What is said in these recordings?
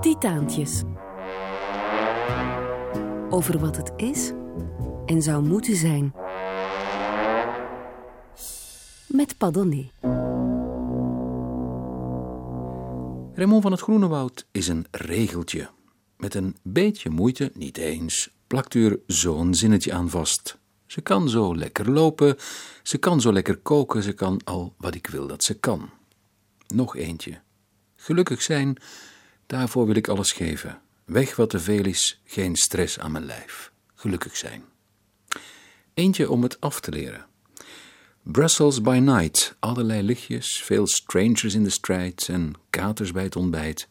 Titaantjes. Over wat het is en zou moeten zijn. Met Padonné. Raymond van het Groenewoud is een regeltje. Met een beetje moeite, niet eens, plakt u er zo'n zinnetje aan vast. Ze kan zo lekker lopen, ze kan zo lekker koken, ze kan al wat ik wil dat ze kan. Nog eentje. Gelukkig zijn, daarvoor wil ik alles geven. Weg wat te veel is, geen stress aan mijn lijf. Gelukkig zijn. Eentje om het af te leren. Brussels by night, allerlei lichtjes, veel strangers in de strijd en katers bij het ontbijt.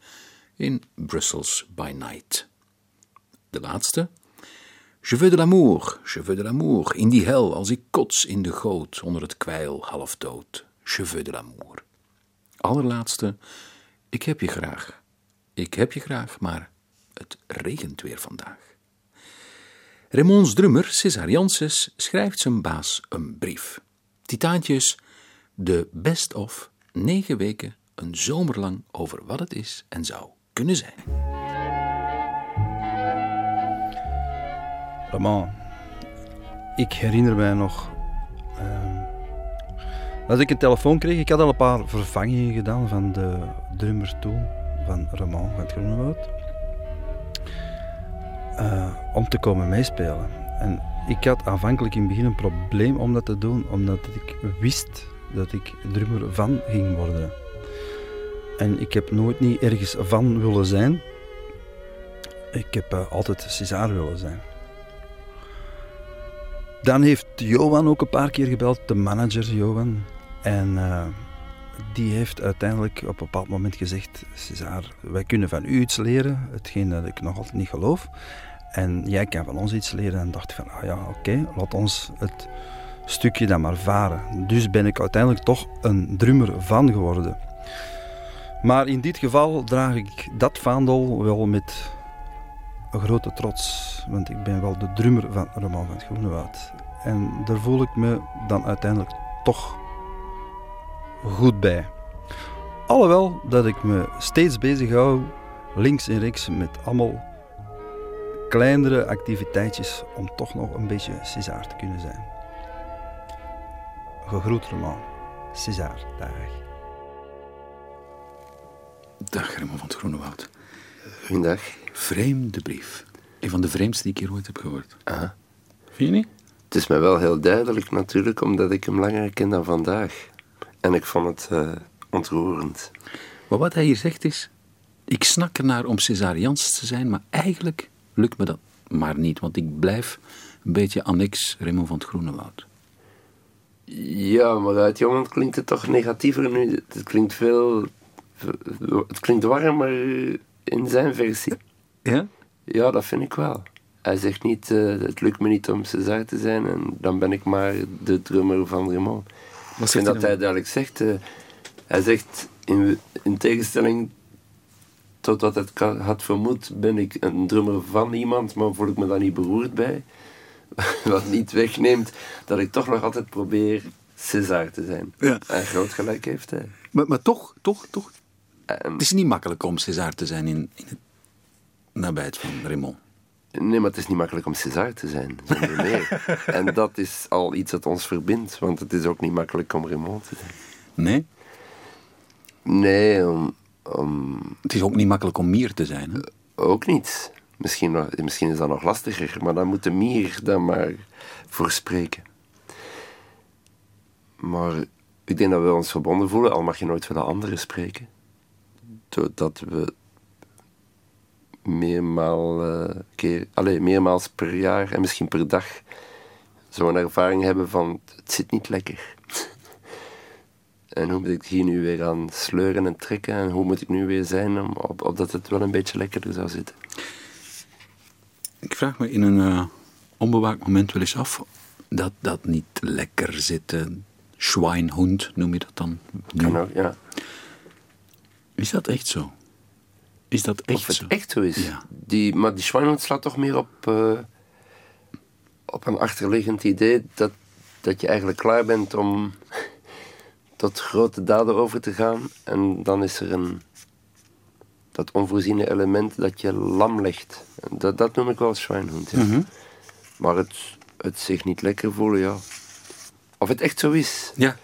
In Brussels by night. De laatste. Je veux de l'amour, je veux de l'amour, in die hel als ik kots in de goot onder het kwijl half dood. Je veux de l'amour. Allerlaatste. Ik heb je graag. Ik heb je graag, maar het regent weer vandaag. Raymond's drummer, César Janses, schrijft zijn baas een brief. Titaantjes, de best of negen weken, een zomer lang over wat het is en zou kunnen zijn. Roman, ik herinner mij nog dat ik een telefoon kreeg. Ik had al een paar vervangingen gedaan van de drummer toen, van Roman van het Groenewoud. Uh, om te komen meespelen. En ik had aanvankelijk in het begin een probleem om dat te doen, omdat ik wist dat ik drummer van ging worden. En ik heb nooit niet ergens van willen zijn. Ik heb uh, altijd César willen zijn. Dan heeft Johan ook een paar keer gebeld, de manager Johan. En uh, die heeft uiteindelijk op een bepaald moment gezegd: César, wij kunnen van u iets leren, hetgeen dat ik nog altijd niet geloof. En jij kan van ons iets leren. En dacht van, ah ja, oké, laat ons het stukje dan maar varen. Dus ben ik uiteindelijk toch een drummer van geworden. Maar in dit geval draag ik dat vaandel wel met een grote trots. Want ik ben wel de drummer van Roman van het Groenewoud. En daar voel ik me dan uiteindelijk toch goed bij. Alhoewel dat ik me steeds bezig hou, links en rechts, met allemaal kleinere activiteitjes om toch nog een beetje César te kunnen zijn. Gegroet Roman. César, dag. Dag Raymond van het Groenewoud. Goedendag. Vreemde brief. Een van de vreemdste die ik hier ooit heb gehoord. Aha. Vind je niet? Het is mij wel heel duidelijk natuurlijk, omdat ik hem langer ken dan vandaag. En ik vond het uh, ontroerend. Maar wat hij hier zegt is... Ik snak ernaar om César Jans te zijn, maar eigenlijk lukt me dat maar niet. Want ik blijf een beetje annex Raymond van het Groenewoud. Ja, maar uit jongen klinkt het toch negatiever nu. Het klinkt veel... Het klinkt warmer in zijn versie. Ja? Ja, dat vind ik wel. Hij zegt niet, uh, het lukt me niet om César te zijn en dan ben ik maar de drummer van Raymond. Wat en dat hij, hij duidelijk zegt, uh, hij zegt in, in tegenstelling tot wat het had vermoed, ben ik een drummer van iemand, maar voel ik me daar niet beroerd bij. Wat niet wegneemt dat ik toch nog altijd probeer César te zijn. Ja. En groot gelijk heeft hij. Maar, maar toch, toch, toch. Um, het is niet makkelijk om César te zijn in, in het nabijheid van Raymond. Nee, maar het is niet makkelijk om César te zijn. Nee. en dat is al iets dat ons verbindt, want het is ook niet makkelijk om Raymond te zijn. Nee? Nee, om, om... Het is ook niet makkelijk om Mier te zijn, hè? Ook niet. Misschien, misschien is dat nog lastiger, maar dan moet de Mier dan maar voor spreken. Maar ik denk dat we ons verbonden voelen, al mag je nooit voor de anderen spreken. Doordat we meermaal, uh, keer, allez, meermaals per jaar en misschien per dag zo'n ervaring hebben van het zit niet lekker. en hoe moet ik hier nu weer aan sleuren en trekken en hoe moet ik nu weer zijn om, op, opdat het wel een beetje lekkerder zou zitten. Ik vraag me in een uh, onbewaakt moment wel eens af dat dat niet lekker zitten. Schweinhund noem je dat dan? Kan ook, ja. Is dat echt zo? Is dat echt of het zo? echt zo is. Ja. Die, maar die Schweinhund slaat toch meer op, uh, op een achterliggend idee dat, dat je eigenlijk klaar bent om tot grote daden over te gaan. En dan is er een, dat onvoorziene element dat je lam legt. Dat, dat noem ik wel Schweinhund. Ja. Mhm. Maar het, het zich niet lekker voelen, ja. Of het echt zo is. Ja.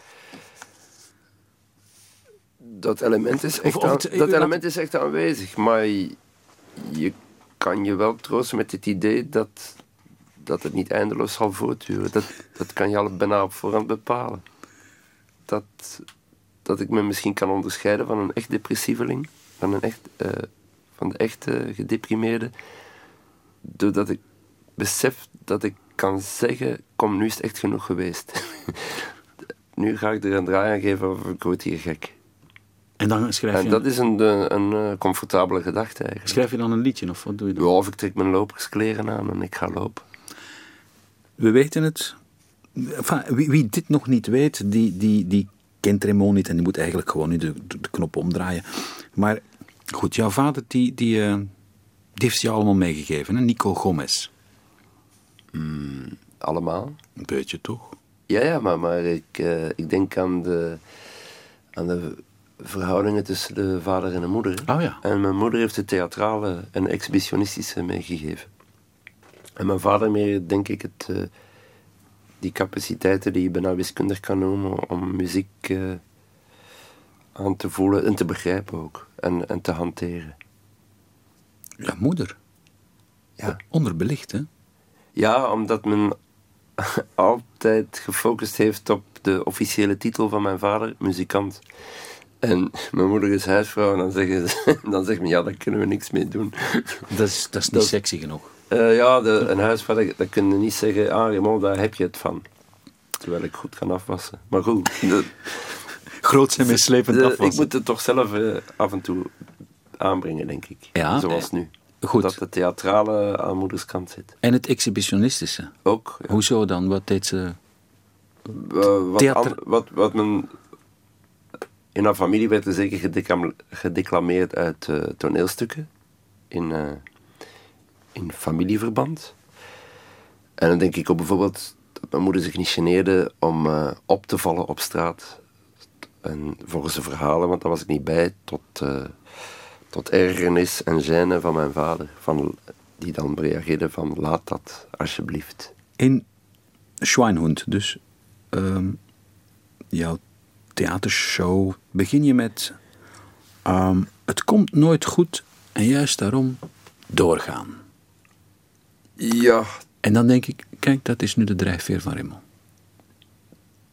Dat element is echt, of aan- dat element is echt aanwezig. Maar je, je kan je wel troosten met het idee dat, dat het niet eindeloos zal voortduren. Dat, dat kan je al bijna op voorhand bepalen. Dat, dat ik me misschien kan onderscheiden van een echt depressieveling. Van, een echt, eh, van de echte gedeprimeerde. Doordat ik besef dat ik kan zeggen, kom, nu is het echt genoeg geweest. nu ga ik er een draai aan geven of ik word hier gek. En dan schrijf je, En dat is een, een, een eh, comfortabele gedachte eigenlijk. schrijf je dan een liedje of wat doe je Ja, dan? of ik trek mijn loperskleren aan en ik ga lopen. We weten het. Enfin, wie, wie dit nog niet weet, die, die, die kent Raymond niet en die moet eigenlijk gewoon nu de, de, knop omdraaien. Maar goed, jouw vader die, die, eh, die heeft je allemaal meegegeven, hè? Nico Gomez. Allemaal. Een beetje toch? Ja, ja, maar, maar ik, eh, ik denk aan de, aan de verhoudingen tussen de vader en de moeder. Oh ja. En mijn moeder heeft de theatrale en exhibitionistische meegegeven. En mijn vader meer, denk ik, het, eh, die capaciteiten die je bijna wiskundig kan noemen om muziek eh, aan te voelen en te begrijpen ook. En, en te hanteren. Ja, moeder. Ja. Onderbelicht, hè? Ja, omdat men altijd gefocust heeft op de officiële titel van mijn vader, muzikant. En mijn moeder is huisvrouw en dan, zeggen ze, dan zegt men, ja, daar kunnen we niks mee doen. Dat is, dat is niet Dat- sexy genoeg. Eh, ja, de, een huisvader, daar kun je niet zeggen, ah Raymond, daar heb je het van. Terwijl ik goed kan afwassen. Maar goed, de- Groot en meeslepend de- afwassen. ik moet het toch zelf eh, af en toe aanbrengen, denk ik. Ja, Zoals nu. goed. Dat de theatrale aan moeders kant zit. En het exhibitionistische. Ook. ja. Hoezo dan? Wat deed ze? Eh, wat, an- wat, wat men... In haar familie werd er zeker gedeclam- gedeclameerd uit eh, toneelstukken. In, eh, in familieverband. En dan denk ik ook bijvoorbeeld dat mijn moeder zich niet geneerde om eh, op te vallen op straat. En volgens de verhalen, want daar was ik niet bij, tot, tot ergernis en gêne van mijn vader. Van, die dan reageerde van, laat dat, alsjeblieft. In Schweinhund, dus ehm, jouw theatershow, begin je met... ehm, het komt nooit goed en juist daarom doorgaan. Ja, En dan denk ik, kijk, dat is nu de drijfveer van Raymond.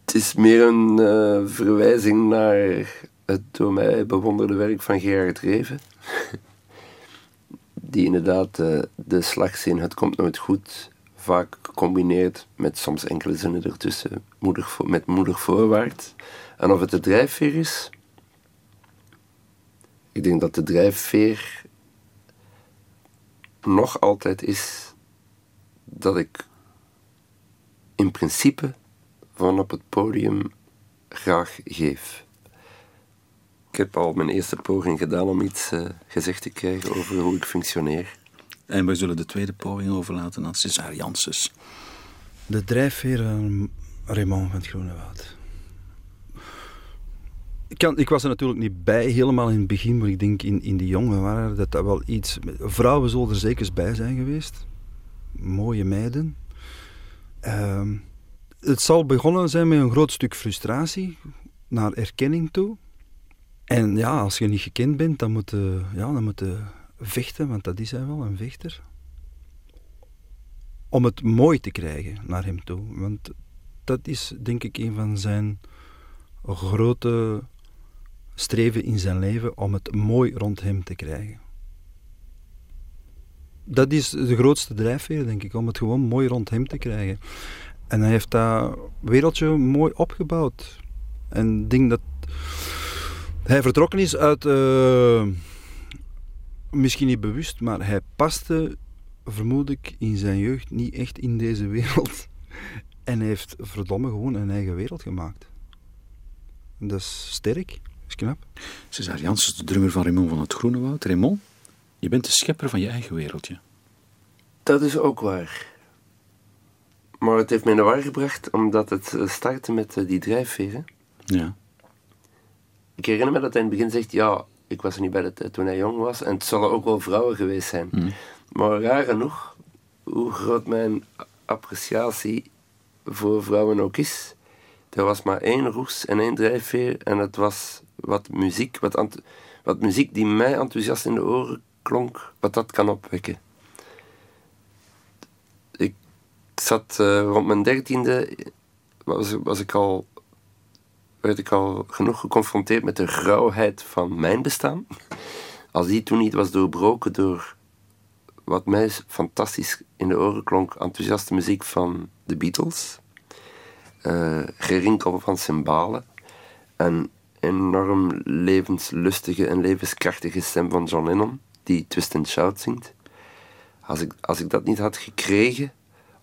Het is meer een eh, verwijzing naar het door mij bewonderde werk van Gerard Reven. Die inderdaad eh, de slagzin Het komt nooit goed vaak combineert met soms enkele zinnen ertussen moedig met moedig voorwaarts. En of het de drijfveer is? Ik denk dat de drijfveer nog altijd is dat ik in principe van op het podium graag geef. Ik heb al mijn eerste poging gedaan om iets eh, gezegd te krijgen over hoe ik functioneer. En we zullen de tweede poging overlaten aan César Janssens. De drijfveer van Raymond van het Groene Woud. Ik, kan, ik was er natuurlijk niet bij helemaal in het begin, maar ik denk in, in die jonge waren dat dat wel iets... Vrouwen zullen er zeker bij zijn geweest. Mooie meiden. Ehm, het zal begonnen zijn met een groot stuk frustratie naar erkenning toe. En ja, als je niet gekend bent, dan moet je, ja, dan moet je vechten, want dat is hij wel, een vechter om het mooi te krijgen naar hem toe. Want dat is denk ik een van zijn grote streven in zijn leven, om het mooi rond hem te krijgen. Dat is de grootste drijfveer, denk ik, om het gewoon mooi rond hem te krijgen. En hij heeft dat wereldje mooi opgebouwd. En ik denk dat hij vertrokken is uit, eh, misschien niet bewust, maar hij paste vermoed ik, in zijn jeugd niet echt in deze wereld. En hij heeft verdomme gewoon een eigen wereld gemaakt. Dat is sterk, knap. César Janssens, de drummer van Raymond van het Groene Woud. Raymond, je bent de schepper van je eigen wereldje. Dat is ook waar. Maar het heeft mij de war gebracht, omdat het eh, startte met eh, die drijfveer. hè. Ja. Ik herinner me dat hij in het begin zegt, ja, ik was er niet bij de tijd toen hij jong was. En het zullen ook wel vrouwen geweest zijn. Maar raar genoeg, hoe groot mijn appreciatie voor vrouwen ook is. Er was maar één roes en één drijfveer. En het was wat muziek, wat, wat muziek die mij enthousiast in de oren klonk, wat dat kan opwekken. Ik zat eh, rond mijn dertiende, was, was ik al, werd ik al genoeg geconfronteerd met de grauwheid van mijn bestaan. Als die toen niet was doorbroken door wat mij fantastisch in de oren klonk, enthousiaste muziek van de Beatles, eh, gerinkel van cymbalen, een enorm levenslustige en levenskrachtige stem van John Lennon, die Twist and Shout zingt. Als ik, als ik dat niet had gekregen,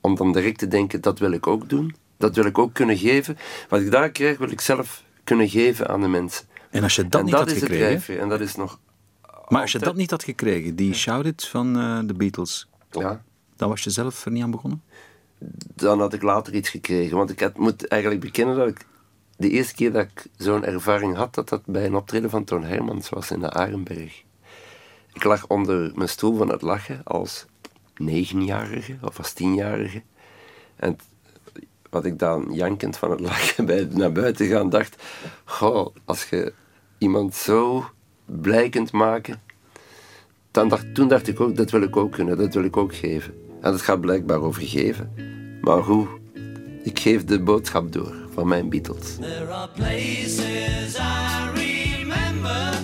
om dan direct te denken, dat wil ik ook doen, dat wil ik ook kunnen geven. Wat ik daar krijg, wil ik zelf kunnen geven aan de mensen. En als je dat en niet dat had is het gekregen, drijfveer, en dat is nog maar als je dat niet had gekregen, die Shout van eh, de Beatles, Ja, dan was je zelf er niet aan begonnen? dan had ik later iets gekregen. Want ik had, moet eigenlijk bekennen dat ik de eerste keer dat ik zo'n ervaring had, dat dat bij een optreden van Toon Hermans was in de Arenberg. Ik lag onder mijn stoel van het lachen als negenjarige of als tienjarige. En wat ik dan jankend van het lachen bij naar buiten gaan dacht, goh, als je iemand zo blij kunt maken, dan dacht, toen dacht ik ook, dat wil ik ook kunnen, dat wil ik ook geven. En dat gaat blijkbaar over geven. Maar hoe? Ik geef de boodschap door van mijn Beatles. There are places I remember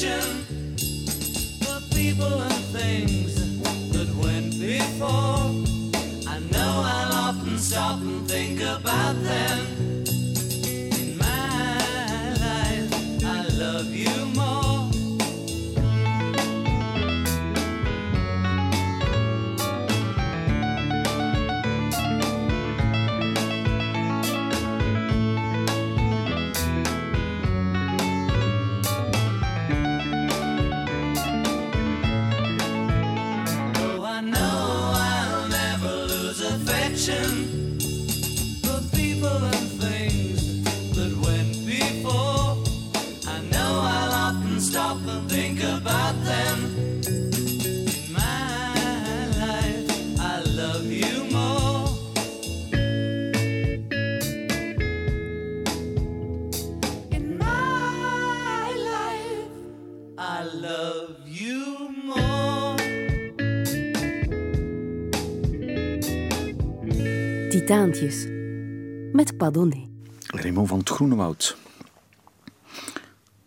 affection for people and things that went before. I know I'll often stop and think about them. Titaantjes. Met Padone. Raymond van het Groenewoud.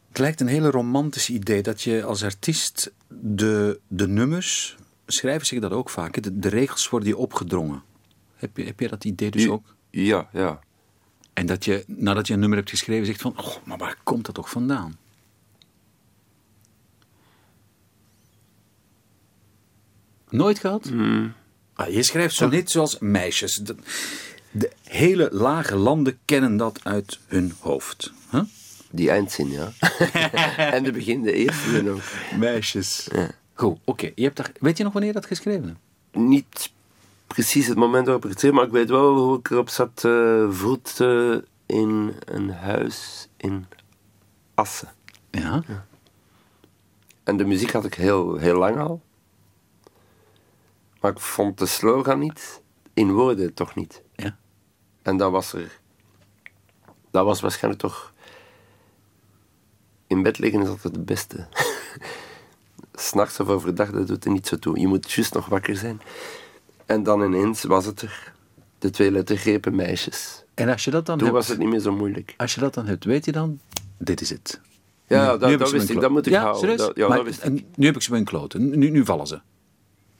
Het lijkt een hele romantisch idee dat je als artiest de, de nummers, schrijven zich dat ook vaak, de, de regels worden je opgedrongen. Heb je, heb je dat idee dus ook? Ja, ja. En dat je, nadat je een nummer hebt geschreven, zegt van, oh, maar waar komt dat toch vandaan? Nooit gehad? Ah, je schrijft zo niet zoals meisjes. De, de hele lage landen kennen dat uit hun hoofd. Huh? Die eindzin, ja. en de begin, de eerste zin ook. Meisjes. Goed, oké. Je hebt daar- Weet je nog wanneer je dat geschreven hebt? Niet precies het moment waarop ik het schreef, maar ik weet wel hoe ik erop zat uh, voet eh, in een huis in Assen. Ja. En de muziek had ik heel, heel lang al. Maar ik vond de slogan niet, in woorden toch niet. Ja. En dat was er. Dat was waarschijnlijk toch. In bed liggen is altijd het beste. S'nachts of overdag, dat doet er niet zo toe. Je moet juist nog wakker zijn. En dan ineens was het er. De twee lettergrepen meisjes. En als je dat dan Toen hebt, was het niet meer zo moeilijk. als je dat dan hebt, weet je dan, dit is het. Ja, Nu- dat, nu wist ik. Dat moet ik ja, houden. Dat, ja, Maar- dat wist ik. nu heb ik ze mijn kloten. Nu, nu vallen ze.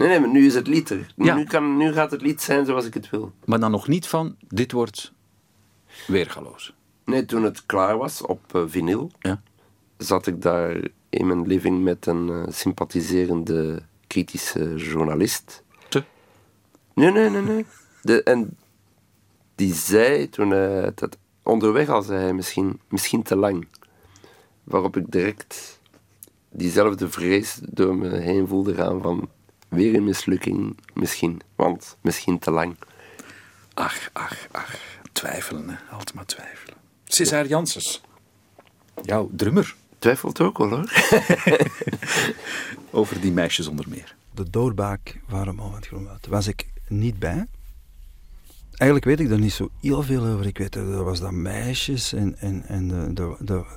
Nee, nee, maar nu is het lied er. Ja. Nu, kan, nu gaat het lied zijn zoals ik het wil. Maar dan nog niet van, dit wordt weergaloos. Nee, toen het klaar was op eh, vinyl, Ja. zat ik daar in mijn living met een eh, sympathiserende kritische journalist. Te? Nee, nee, nee, nee. De, en die zei toen hij het had- onderweg al zei hij misschien, misschien te lang. Waarop ik direct diezelfde vrees door me heen voelde gaan van weer een mislukking, misschien, want misschien te lang. Ach, ach, ach. Twijfelen, hè. Altijd maar twijfelen. César Janssens. Jouw drummer. Twijfelt ook wel hoor. Over die meisjes onder meer. De van Ramon van Groenwoud was ik niet bij. Eigenlijk weet ik daar niet zo heel veel over. Ik weet, er was dat meisjes en, en, en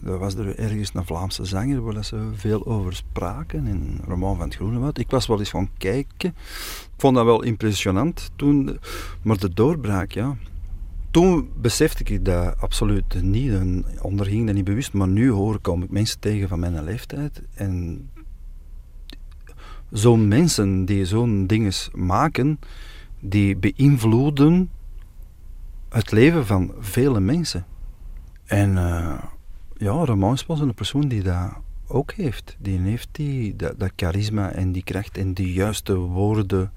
er was er ergens een Vlaamse zanger waar ze veel over spraken. En Ramon van het Groenewoud. Ik was wel eens gaan kijken. Ik vond dat wel impressionant toen. Maar de doorbraak, ja. Toen besefte ik dat absoluut niet en onderging dat niet bewust. Maar nu hoor kom ik mensen tegen van mijn leeftijd. En zo'n mensen die zo'n dinges maken, die beïnvloeden het leven van vele mensen. En eh, ja, was een persoon die dat ook heeft. Die heeft die, dat, charisma en die kracht en die juiste woorden.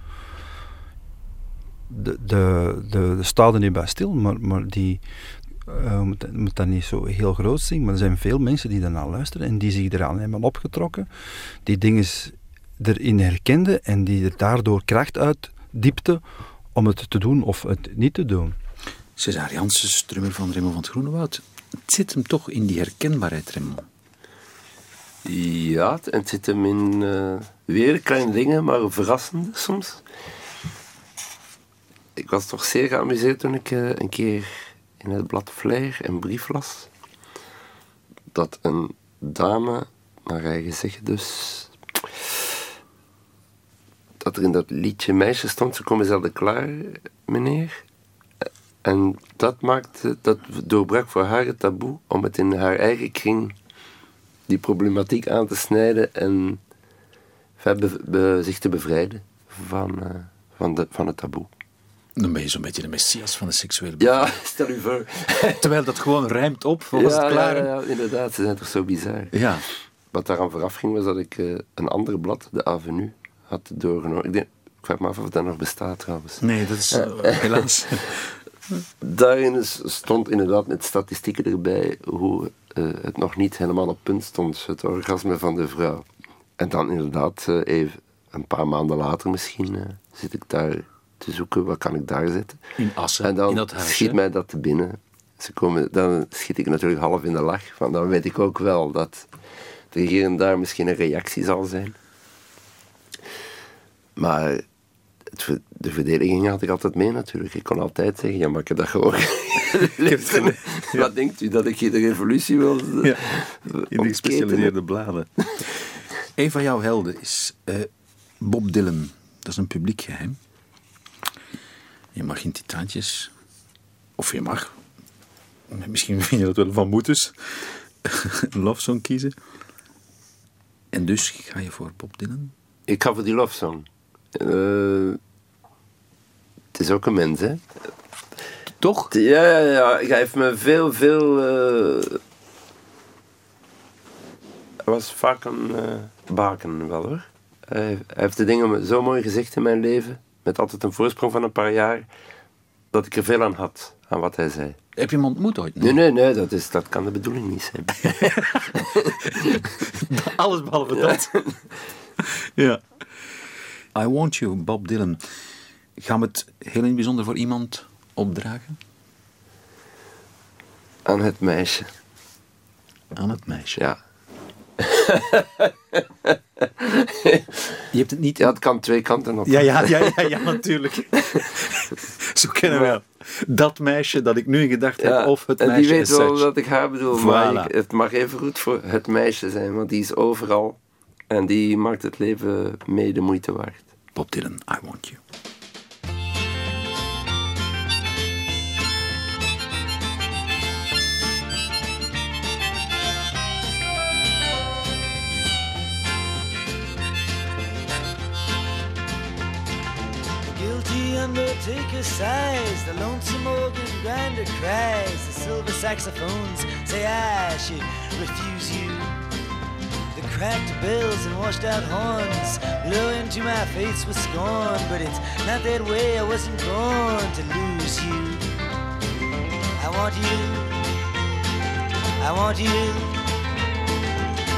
De, de, de, de staat niet bij stil, maar, maar die, je moet, dat niet zo heel groot zien, maar er zijn veel mensen die daarnaar luisteren en die zich eraan hebben opgetrokken, die dingen erin herkenden en die er daardoor kracht uit diepte om het te doen of het niet te doen. César Janssens, drummer van Raymond van het Groenewoud. Het zit hem toch in die herkenbaarheid, Raymond. Ja, het zit hem in eh, weer kleine dingen, maar verrassende soms. Ik was toch zeer geamuseerd toen ik eh, een keer in het blad Flair een brief las. Dat een dame, naar eigen zeggen dus... Dat er in dat liedje meisje stond, ze komen zelden klaar, meneer. En dat maakte, dat doorbrak voor haar het taboe om het in haar eigen kring die problematiek aan te snijden en enfin, be- be- zich te bevrijden van, eh, van, de, van het taboe. Dan ben je zo'n beetje de messias van de seksuele Ja, stel u voor. Terwijl dat gewoon rijmt op, volgens ja, het klaar. ja, ja, inderdaad, ze zijn toch zo bizar. ja. Wat daaraan vooraf ging, was dat ik eh, een ander blad, de Avenue, had doorgenomen. Ik, denk, ik vraag me af of dat nog bestaat trouwens. Nee, dat is eh, helaas. Daarin stond inderdaad met statistieken erbij hoe eh, het nog niet helemaal op punt stond, het orgasme van de vrouw. En dan inderdaad, eh, even een paar maanden later misschien, eh, zit ik daar te zoeken, wat kan ik daar zetten. In Assen, En dan in dat huis. schiet hè? mij dat te binnen. Ze komen, dan schiet ik natuurlijk half in de lach, van dan weet ik ook wel dat er hier en daar misschien een reactie zal zijn. Maar het de verdediging had ik altijd mee natuurlijk. Ik kon altijd zeggen, ja, maar ik heb dat gewoon. Wat denkt u, dat ik hier de revolutie wil eh, Ja, in die ontketenen? gespecialiseerde bladen. Een van jouw helden is eh, Bob Dylan. Dat is een publiek geheim. Je mag geen titaantjes, of je mag, misschien vind je dat wel van moeders, een love song kiezen. En dus ga je voor Bob Dylan. Ik ga voor die love song. Eh, het is ook een mens, hè? Toch? Ja, ja, ja. Hij heeft me veel, veel... eh, Hij was vaak een eh, baken wel, hoor. Hij, hij heeft de dingen zo mooi gezegd in mijn leven, met altijd een voorsprong van een paar jaar, dat ik er veel aan had, aan wat hij zei. Heb je hem ontmoet ooit? Nee, nee, nee, dat, is, dat kan de bedoeling niet zijn. Alles behalve dat. ja. I Want You, Bob Dylan. Gaan we het heel in het bijzonder voor iemand opdragen? Aan het meisje, Aan het meisje. ja. Je hebt het niet... Ja, het kan twee kanten op. Ja, ja, ja, ja, ja, natuurlijk. Zo kennen we wel. Dat meisje dat ik nu in gedachten Ja, heb, of het en meisje die weet wel such. dat ik haar bedoel, maar ik- het mag even goed voor het meisje zijn, want die is overal En die maakt het leven mee de moeite waard. Bob Dylan, I Want You. Guilty undertaker sighs, the lonesome organ grinder cries, the silver saxophones say I should refuse you. Cracked bells and washed out horns blow into my face with scorn, but it's not that way, I wasn't born to lose you. I want you, I want you,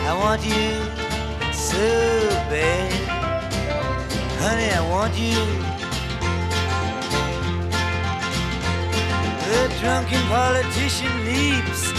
I want you so bad. Honey, I want you. The drunken politician leaps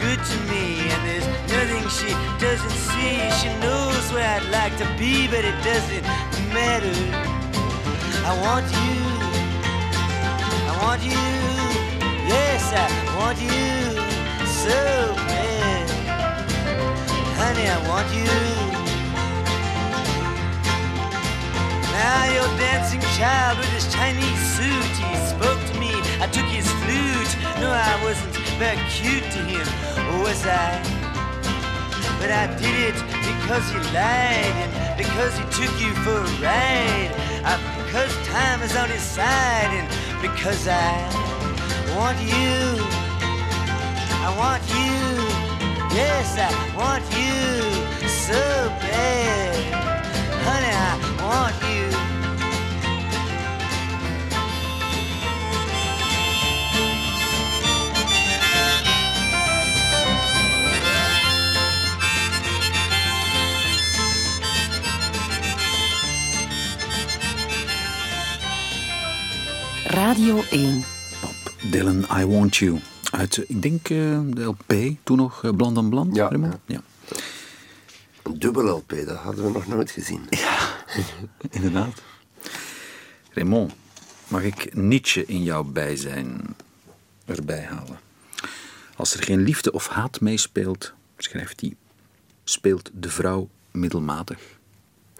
good to me, and there's nothing she doesn't see. She knows where I'd like to be, but it doesn't matter. I want you. I want you. Yes, I want you so bad. Honey, I want you. Now your dancing child with his Chinese suit, he spoke to me. I took his flute. No, I wasn't very cute to him, was I? But I did it because he lied and because he took you for a ride. Uh, because time is on his side and because I want you. I want you. Yes, I want you so bad. Honey, I want you. Radio 1. Bob Dylan, I Want You. Uit, eh, ik denk, eh, de LP, toen nog eh, Bland en Bland, Ja, Raymond? ja. ja. Een dubbel LP, dat hadden we nog nooit gezien. Inderdaad. Raymond, mag ik Nietzsche in jouw bijzijn erbij halen? Als er geen liefde of haat meespeelt, schrijft hij, speelt de vrouw middelmatig.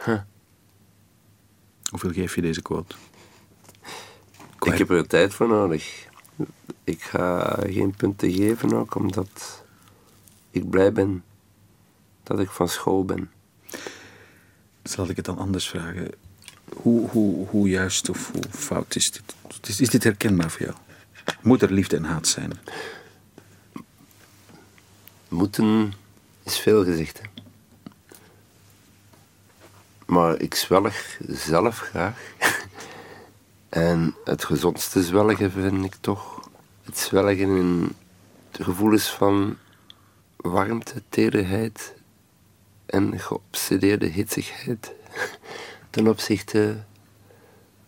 Huh. Hoeveel geef je deze quote? Ik heb er tijd voor nodig. Ik ga geen punten geven ook, omdat ik blij ben dat ik van school ben. Zal ik het dan anders vragen? Hoe, hoe, hoe juist of hoe fout is dit? Is, is dit herkenbaar voor jou? Moet er liefde en haat zijn? Moeten is veel gezegd. Hè? Maar ik zwelg zelf graag. En het gezondste zwelgen vind ik toch het zwelgen in de gevoelens van warmte, tederheid en geobsedeerde hitsigheid ten opzichte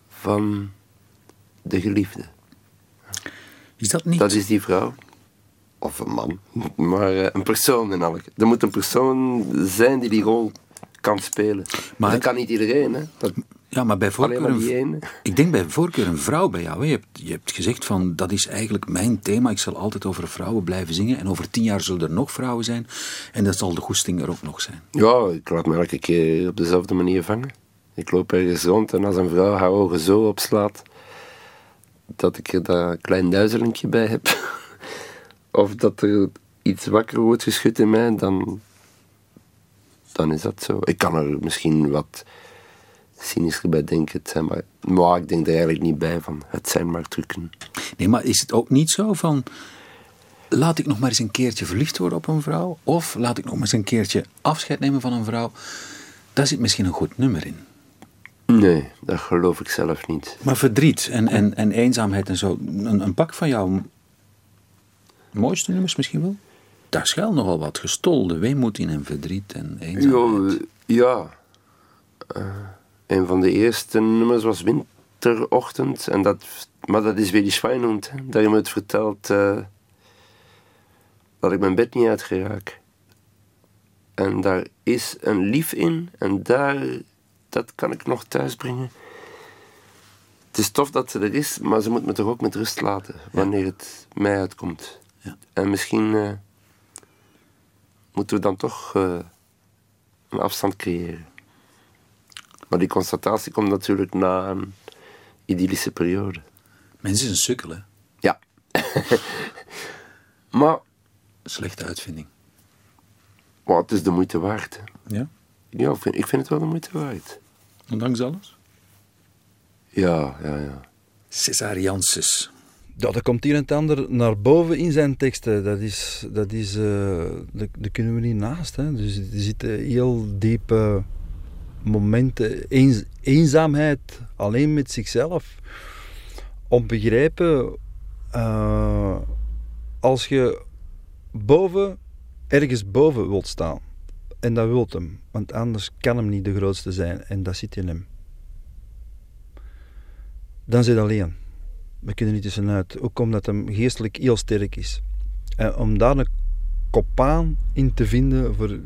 van de geliefde. Is dat niet? Dat is die vrouw. Of een man. Maar eh, een persoon in elk. Er moet een persoon zijn die die rol kan spelen. Maar dat kan niet iedereen, hè. Dat, Ja, maar bij voorkeur... maar een. Ik denk bij voorkeur een vrouw bij jou. hè. Je hebt, je hebt gezegd van, dat is eigenlijk mijn thema. Ik zal altijd over vrouwen blijven zingen. En over tien jaar zullen er nog vrouwen zijn. En dat zal de goesting er ook nog zijn. Ja, ik laat me elke keer op dezelfde manier vangen. Ik loop ergens rond en als een vrouw haar ogen zo opslaat dat ik er dat klein duizelingje bij heb, of dat er iets wakker wordt geschud in mij, dan, dan is dat zo. Ik kan er misschien wat cynisch erbij denken. Het zijn maar, maar ik denk er eigenlijk niet bij van. Het zijn maar trucken. Nee, maar is het ook niet zo van. Laat ik nog maar eens een keertje verliefd worden op een vrouw? Of laat ik nog maar eens een keertje afscheid nemen van een vrouw? Daar zit misschien een goed nummer in. Nee, dat geloof ik zelf niet. Maar verdriet en, en, en eenzaamheid en zo. Een, een pak van jouw mooiste nummers misschien wel? Daar schuilt nogal wat gestolde weemoed in en verdriet en eenzaamheid. Ja, ja. Eh, een van de eerste nummers was Winterochtend. En dat, maar dat is weer die Schweinhund. Daar iemand vertelt eh, dat ik mijn bed niet uitgeraak. En daar is een lief in. En daar, dat kan ik nog thuis brengen. Het is tof dat ze er is, maar ze moet me toch ook met rust laten. Wanneer het mij uitkomt. Ja. En misschien eh, moeten we dan toch eh, een afstand creëren. Maar die constatatie komt natuurlijk na een idyllische periode. Mensen is een sukkel, hè? Ja. maar, Slechte uitvinding. maar het is de moeite waard. hè. Ja? Ja, ik vind, ik vind het wel de moeite waard. Ondanks alles? Ja, ja, ja. Cesar Janssens. Ja, er komt hier en het ander naar boven in zijn teksten. Dat is, dat is, eh dat, dat kunnen we niet naast. Hè. Dus er zitten heel diepe momenten, eenzaamheid, alleen met zichzelf. Onbegrijpen, eh, als je boven, ergens boven wilt staan. En dat wilt hem, want anders kan hem niet de grootste zijn. En dat zit in hem. Dan zit alleen. We kunnen niet tussenuit. Ook omdat hem geestelijk heel sterk is. En om daar een kopaan in te vinden voor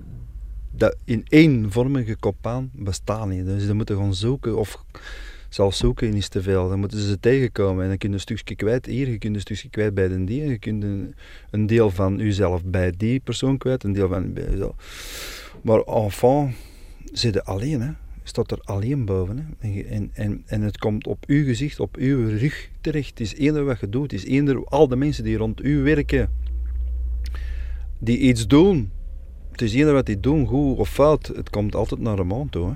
dat in eenvormige kopaan bestaat niet. Dus ze moeten gaan zoeken of zelfs zoeken is te veel. Dan moeten ze tegenkomen en dan kun je een stukje kwijt hier, je kunt een stukje kwijt bij de die, je kunt een, deel van jezelf bij die persoon kwijt, een deel van bij jezelf. Maar enfin, zit je alleen, hè. Staat er alleen boven. Hè. En, en, en, het komt op uw gezicht, op uw rug terecht. Het is eender wat je doet. Het is eender al de mensen die rond u werken, die iets doen. Het is eender wat die doen, goed of fout. Het komt altijd naar de maan toe. Hè.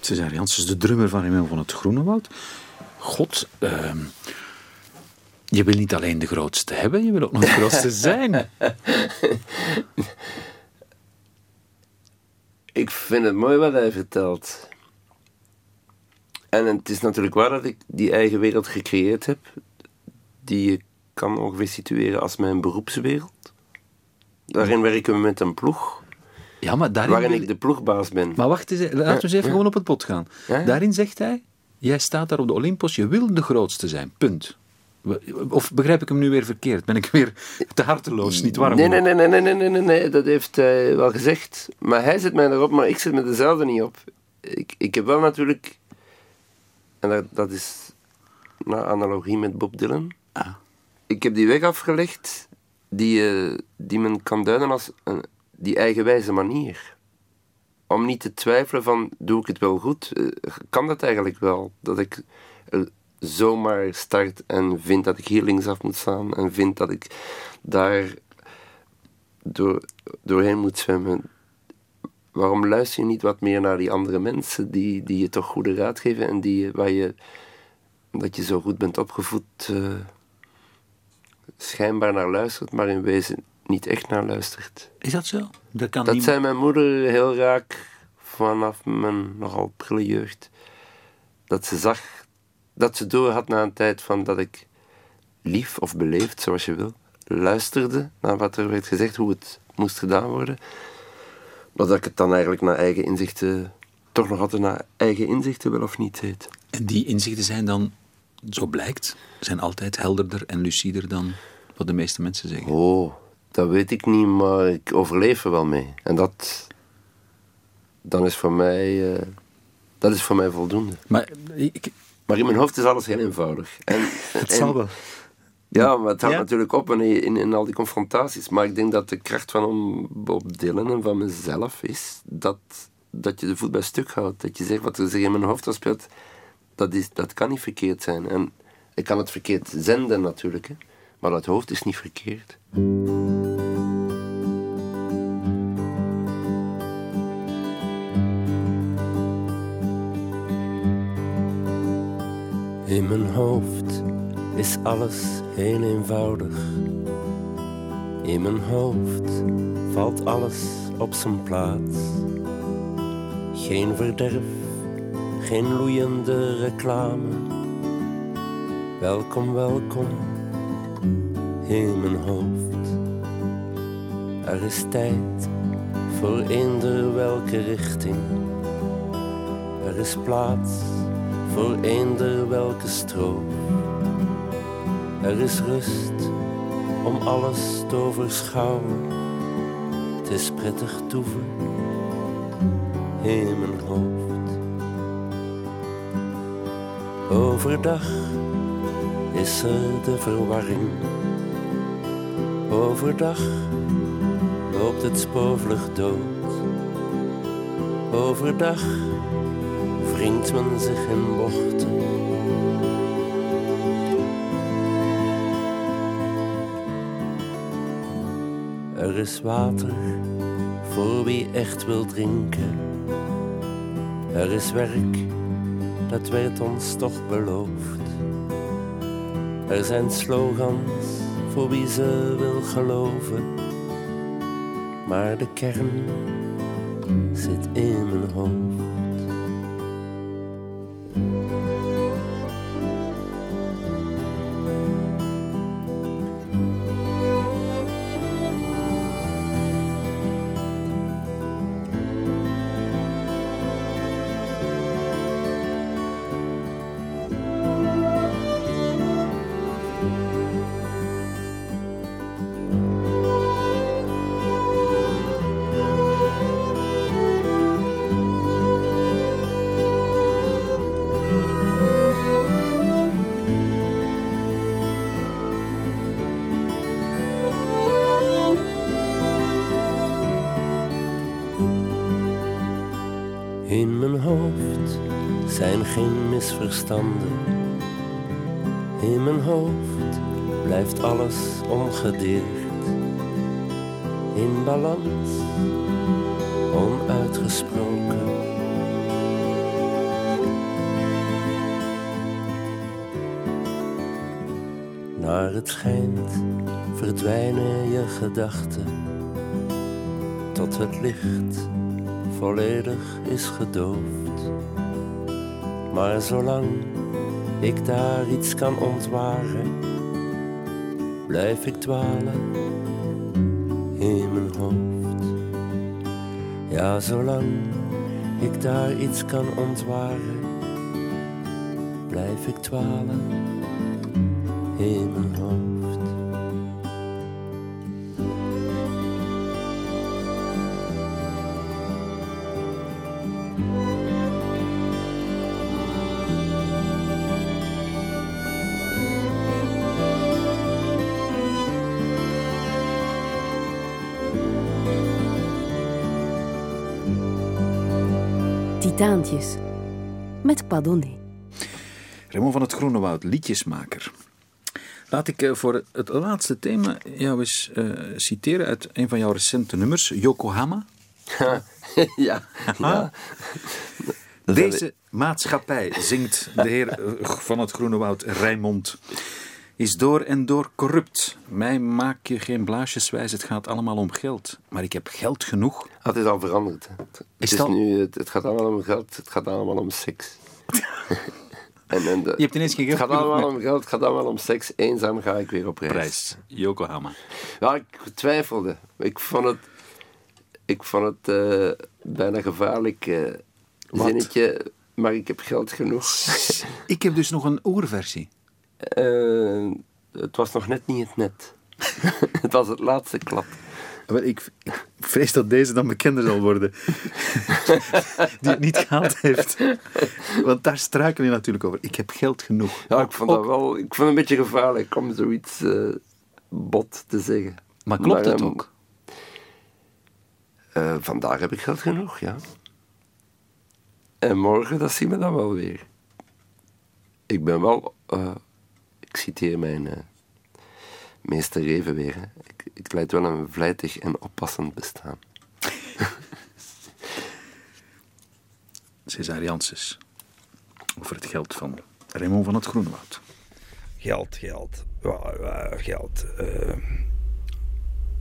Cesar Janssens, de drummer van Remel van het Groenewoud. God, ehm, je wil niet alleen de grootste hebben, je wil ook nog de grootste zijn. Ik vind het mooi wat hij vertelt. En het is natuurlijk waar dat ik die eigen wereld gecreëerd heb, die je kan ongeveer situeren als mijn beroepswereld. Daarin werken we met een ploeg, Ja, maar daarin... waarin ik de ploegbaas ben. Maar wacht eens, laten we eens even gewoon op het pot gaan. Ja, ja. Daarin zegt hij, jij staat daar op de Olympos, je wil de grootste zijn, punt. Of begrijp ik hem nu weer verkeerd? Ben ik weer te harteloos, niet warm? Nee, nee, nee, nee, nee, nee, nee, nee, dat heeft hij wel gezegd. Maar hij zet mij erop, maar ik zet me dezelfde niet op. Ik, ik heb wel natuurlijk, en dat, dat is naar analogie met Bob Dylan, Ah. ik heb die weg afgelegd die, eh, die men kan duiden als een, die eigenwijze manier. Om niet te twijfelen van, doe ik het wel goed? Eh, kan dat eigenlijk wel? Dat ik eh, zomaar start en vind dat ik hier linksaf moet staan en vind dat ik daar door, doorheen moet zwemmen. Waarom luister je niet wat meer naar die andere mensen die, die je toch goede raad geven en die, waar je, dat je zo goed bent opgevoed, eh, schijnbaar naar luistert, maar in wezen niet echt naar luistert. Is dat zo? Dat kan Dat niet... zei mijn moeder heel raak vanaf mijn nogal prille jeugd. Dat ze zag, dat ze door had na een tijd van dat ik lief of beleefd, zoals je wil, luisterde naar wat er werd gezegd, hoe het moest gedaan worden. Maar dat ik het dan eigenlijk naar eigen inzichten, toch nog altijd naar eigen inzichten wel of niet deed. En die inzichten zijn dan, zo blijkt, zijn altijd helderder en lucider dan wat de meeste mensen zeggen. Oh, dat weet ik niet, maar ik overleef er wel mee. En dat, dan is voor mij, eh, dat is voor mij voldoende. Maar ik, Maar in mijn hoofd is alles heel eenvoudig. En, het zal wel. Ja, maar het houdt Ja? natuurlijk op in, in, in al die confrontaties. Maar ik denk dat de kracht van Bob Dylan en van mezelf is dat, dat je de voet bij stuk houdt. Dat je zegt wat er zich in mijn hoofd afspeelt, dat, is, dat kan niet verkeerd zijn. En ik kan het verkeerd zenden natuurlijk, hè. Maar het hoofd is niet verkeerd. In mijn hoofd is alles heel eenvoudig. In mijn hoofd valt alles op zijn plaats. Geen verderf, geen loeiende reclame. Welkom, welkom in mijn hoofd. Er is tijd voor eender welke richting. Er is plaats voor eender welke stroom. Er is rust om alles te overschouwen. Het is prettig toeven in mijn hoofd. Overdag is er de verwarring. Overdag loopt het spoorvlug dood. Overdag wringt men zich in bochten. Er is water voor wie echt wil drinken. Er is werk, dat werd ons toch beloofd. Er zijn slogans voor wie ze wil geloven. Maar de kern zit in mijn hoofd. In mijn hoofd blijft alles ongedeerd. In balans, onuitgesproken. Naar het schijnt verdwijnen je gedachten tot het licht volledig is gedoofd. Maar zolang ik daar iets kan ontwaren, blijf ik dwalen in mijn hoofd. Ja, zolang ik daar iets kan ontwaren, blijf ik dwalen in mijn hoofd. Titaantjes. Met Padonné. Raymond van het Groene Woud, liedjesmaker. Laat ik eh, voor het laatste thema jou eens eh, citeren uit een van jouw recente nummers, Yokohama. ja, ja. Deze maatschappij, zingt de heer eh, van het Groene Woud, Rijmond, is door en door corrupt. Mij maak je geen blaasjes wijs, het gaat allemaal om geld. Maar ik heb geld genoeg. Ah, Het is al veranderd. Het, Is is het al? nu, het, het gaat allemaal om geld, het gaat allemaal om seks. en, en de- Je hebt ineens geen het geld gaat allemaal om geld, het gaat allemaal om seks. Eenzaam ga ik weer op reis. Prijs, Yokohama. Ja, ik twijfelde. Ik vond het, ik vond het eh, bijna gevaarlijk eh, zinnetje, maar ik heb geld genoeg. Ik heb dus nog een oerversie. Eh, het was nog net niet het net. het was het laatste klap. Wel, ik, ik vrees dat deze dan bekender zal worden. Die het niet gehaald heeft. Want daar struikel je natuurlijk over. Ik heb geld genoeg. Ja, ik vond dat wel ik vond het een beetje gevaarlijk om zoiets eh, bot te zeggen. Maar klopt het ehm, ook? eh, vandaag heb ik geld genoeg, ja. En morgen, dat zien we dan wel weer. Ik ben wel, ik citeer mijn eh, meester even weer, hè. Ik, ik leid wel een vlijtig en oppassend bestaan. Cesar Janssens. Over het geld van Raymond van het Groenewoud. Geld, geld. Ja, geld. eh.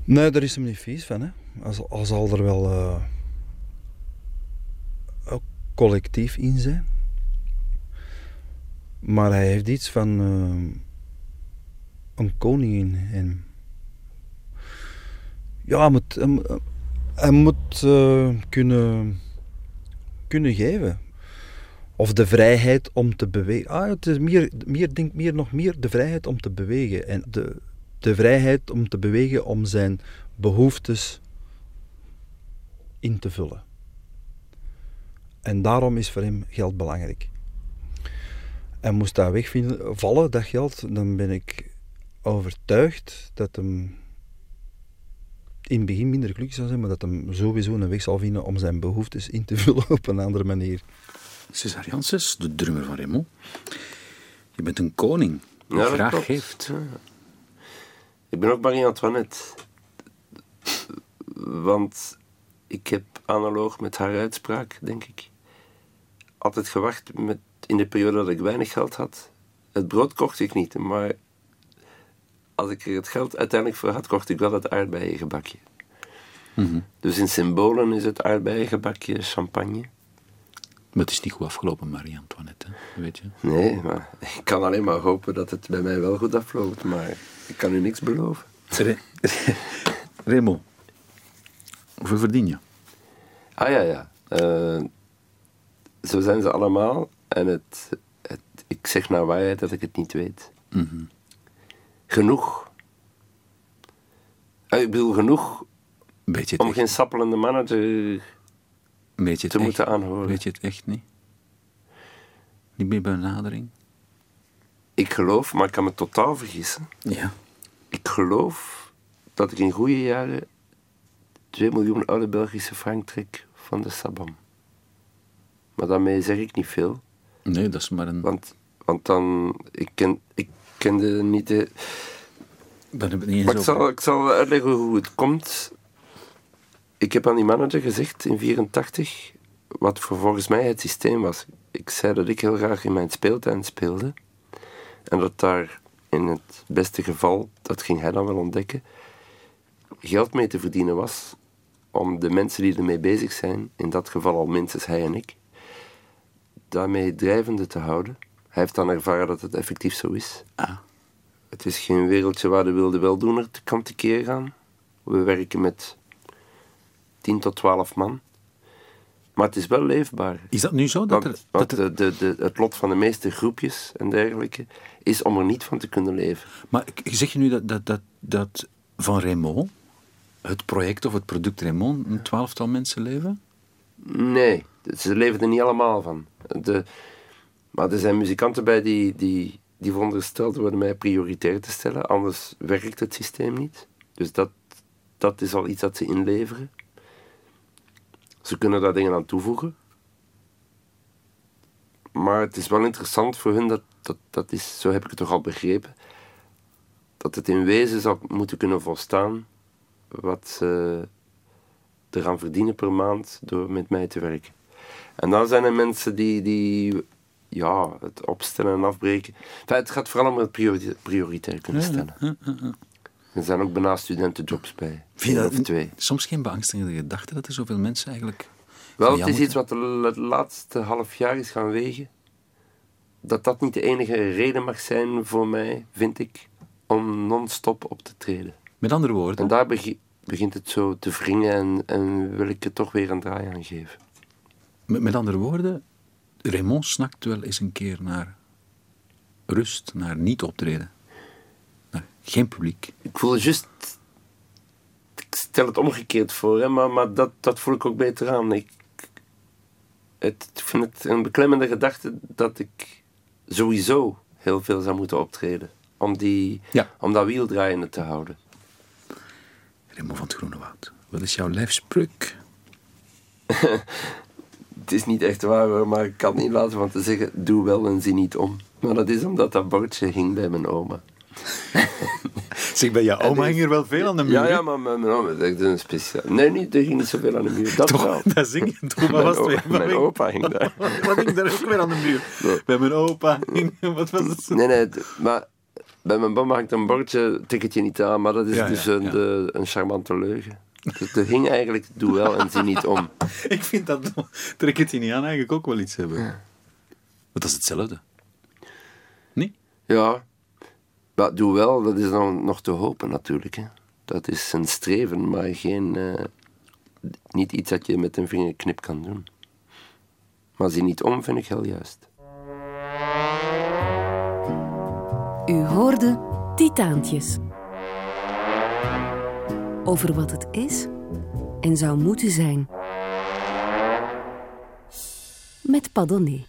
Nee, daar is hem niet vies van. Hè. Als, als zal er wel eh, een collectief in zijn. Maar hij heeft iets van een koning in hem. Ja, hij moet, hij, moet- eh, kunnen, kunnen geven. Of de vrijheid om te bewegen. Ah, het is meer, meer, denk meer, nog meer de vrijheid om te bewegen. En de, de vrijheid om te bewegen om zijn behoeftes in te vullen. En daarom is voor hem geld belangrijk. En moest dat wegvinden, vallen, dat geld, dan ben ik overtuigd dat hem in het begin minder gelukkig zal zijn, maar dat hem sowieso een weg zal vinden om zijn behoeftes in te vullen op een andere manier. César Janssens, de drummer van Raymond. Je bent een koning die Ja, dat graag klopt. geeft. Ja. Ik ben ook Marie-Antoinette. Want ik heb analoog met haar uitspraak, denk ik, altijd gewacht met, in de periode dat ik weinig geld had. Het brood kocht ik niet, maar als ik er het geld uiteindelijk voor had, kocht ik wel het aardbeiengebakje. Mhm. Dus in symbolen is het aardbeiengebakje champagne. Maar het is niet goed afgelopen, Marie-Antoinette, weet je. Nee, maar ik kan alleen maar hopen dat het bij mij wel goed afloopt, maar ik kan u niks beloven. Re- Raymond, hoeveel verdien je? Ah ja, ja. Eh, zo zijn ze allemaal. En het, het, ik zeg naar waarheid dat ik het niet weet. Mhm. Genoeg. Eh, ik bedoel, genoeg Weet je het om geen sappelende het te echt? moeten aanhoren. Weet je het echt niet? Niet meer benadering? Ik geloof, maar ik kan me totaal vergissen. Ja. Ik geloof dat ik in goede jaren 2 miljoen oude Belgische frank trek van de Sabam. Maar daarmee zeg ik niet veel. Nee, dat is maar een... Want, want dan... Ik, ken, ik kende niet de... Het niet Maar eens ik over. zal, ik zal uitleggen hoe het komt. Ik heb aan die manager gezegd in 84 wat voor volgens mij het systeem was. Ik zei dat ik heel graag in mijn speeltuin speelde. En dat daar in het beste geval, dat ging hij dan wel ontdekken, geld mee te verdienen was om de mensen die ermee bezig zijn, in dat geval al minstens hij en ik, daarmee drijvende te houden. Hij heeft dan ervaren dat het effectief zo is. Ah. Het is geen wereldje waar de wilde weldoener te kan tekeer gaan. We werken met 10 tot 12 man. Maar het is wel leefbaar. Is dat nu zo? Dat Want, er, dat er, de, de, de, het lot van de meeste groepjes en dergelijke is om er niet van te kunnen leven. maar zeg je nu dat, dat, dat, dat van Raymond, het project of het product Raymond, een twaalftal mensen leven? Nee, ze leven er niet allemaal van. De, maar er zijn muzikanten bij die, die, die verondersteld worden mij prioritair te stellen, anders werkt het systeem niet. Dus dat, dat is al iets dat ze inleveren. Ze kunnen daar dingen aan toevoegen. Maar het is wel interessant voor hun, dat, dat, dat is, zo heb ik het toch al begrepen, dat het in wezen zou moeten kunnen volstaan wat ze eraan verdienen per maand door met mij te werken. En dan zijn er mensen die, die ja, het opstellen en afbreken. Enfin, het gaat vooral om het priori- prioritair kunnen stellen. Er zijn ook bijna studentenjobs bij. Vind dat of twee. soms geen beangstigende gedachte dat er zoveel mensen eigenlijk... Wel, het is iets wat het laatste half jaar is gaan wegen. Dat dat niet de enige reden mag zijn voor mij, vind ik, om non-stop op te treden. Met andere woorden, En daar begi- begint het zo te wringen en, en wil ik het toch weer een draai aan geven. met, met andere woorden, Raymond snakt wel eens een keer naar rust, naar niet optreden. Naar geen publiek. Ik voel juist. Ik stel het omgekeerd voor, hè, maar, maar dat, dat voel ik ook beter aan. Ik, het, ik vind het een beklemmende gedachte dat ik sowieso heel veel zou moeten optreden. Om, die, Ja. om dat wiel draaiende te houden. Raymond van het Groene Woud, wat is jouw lijfspreuk? Het is niet echt waar hoor, maar ik kan niet laten van te zeggen: doe wel en zie niet om. Maar dat is omdat dat bordje hing bij mijn oma. Zeg, bij jouw oma hing er wel veel aan de muur. Ja, ja, maar mijn, mijn oma, is een speciaal. Nee, niet, er ging niet zoveel aan de muur. Dat wel. Toch, dat zing je toch. Mijn, was het weer? Mijn hing- opa ging daar. Wat hing daar ook weer aan de muur? Bij mijn opa hing... Wat was het? Nee, nee, maar bij mijn mama hangt een bordje, tik het je niet aan, maar dat is Ja, dus ja, een, de- een charmante leugen. Dus er ging eigenlijk, doe wel en zie niet om. Ik vind dat trek het niet aan eigenlijk ook wel iets hebben. Want dat is hetzelfde. Nee? Ja, maar doe wel, dat is dan nog te hopen natuurlijk. Hè. Dat is een streven, maar geen, eh, niet iets dat je met een vingerknip kan doen. Maar zie niet om, vind ik heel juist. U hoorde Titaantjes. Over wat het is en zou moeten zijn. Met Padonné.